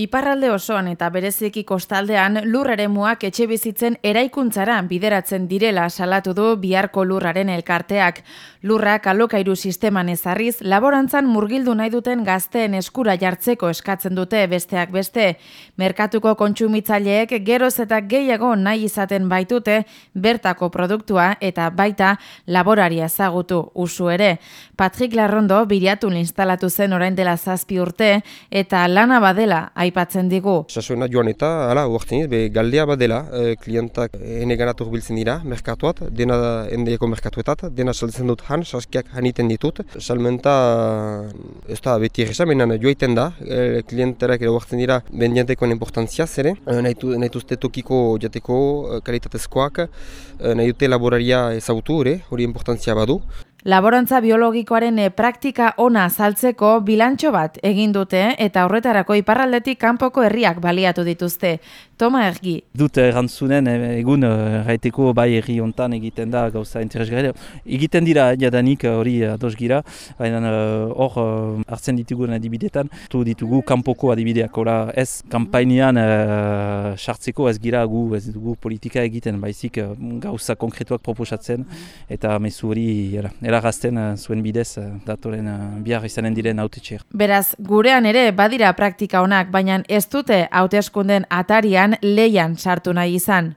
Iparralde osoan eta bereziki kostaldean lurreremuak etxe bizitzen eraikuntzara bideratzen direla salatu du biharko lurraren elkarteak. Lurrak alokairu sisteman ezarriz, laborantzan murgildu nahi duten gazteen eskura jartzeko eskatzen dute besteak beste. Merkatuko kontsumitzaileek geroz eta gehiago nahi izaten baitute bertako produktua eta baita laboraria ezagutu usu ere. Patrick Larrondo biriatun instalatu zen orain dela zazpi urte eta lana badela aipatzen digu. Sasuena joan eta, ala, uartzen be, galdea badela, e, klientak ene ganatu biltzen dira, merkatuat, dena endeeko merkatuetat, dena saltzen dut han, saskiak haniten ditut. Salmenta, ez da beti egisa, menan joaiten da, e, klienterak ere uartzen dira, bendiantekoen importantzia zere, e, nahi duzte tokiko jateko kalitatezkoak, e, nahi dute laboraria ezagutu, hori importantzia badu. Laborantza biologikoaren eh, praktika ona saltzeko bilantxo bat egin dute eta horretarako iparraldetik kanpoko herriak baliatu dituzte. Toma ergi. Dut errantzunen eh, egun gaiteko eh, bai herri hontan egiten da gauza interesgarri. Egiten dira jadanik hori ados gira, baina hor hartzen ditugu adibidetan, tu ditugu kanpoko adibideak. Hora ez kampainean sartzeko ez gira gu, ez dugu politika egiten, baizik gauza konkretuak proposatzen eta mesu hori eragazten uh, zuen bidez uh, datoren uh, bihar izanen diren autetxer. Beraz, gurean ere badira praktika honak, baina ez dute hauteskunden atarian leian sartu nahi izan.